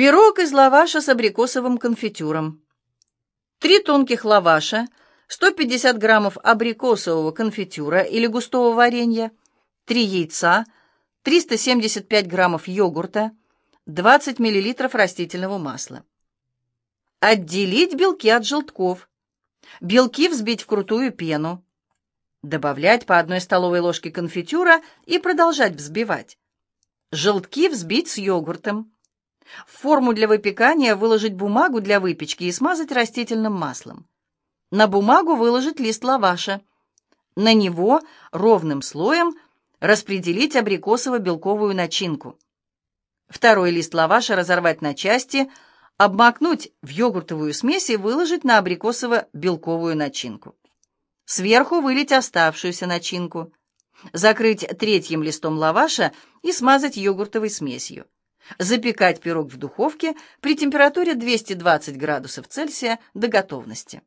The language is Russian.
Пирог из лаваша с абрикосовым конфитюром. Три тонких лаваша, 150 граммов абрикосового конфитюра или густого варенья, три яйца, 375 граммов йогурта, 20 миллилитров растительного масла. Отделить белки от желтков. Белки взбить в крутую пену. Добавлять по одной столовой ложке конфитюра и продолжать взбивать. Желтки взбить с йогуртом. В форму для выпекания выложить бумагу для выпечки и смазать растительным маслом. На бумагу выложить лист лаваша. На него ровным слоем распределить абрикосово-белковую начинку. Второй лист лаваша разорвать на части, обмакнуть в йогуртовую смесь и выложить на абрикосово-белковую начинку. Сверху вылить оставшуюся начинку. Закрыть третьим листом лаваша и смазать йогуртовой смесью. Запекать пирог в духовке при температуре 220 градусов Цельсия до готовности.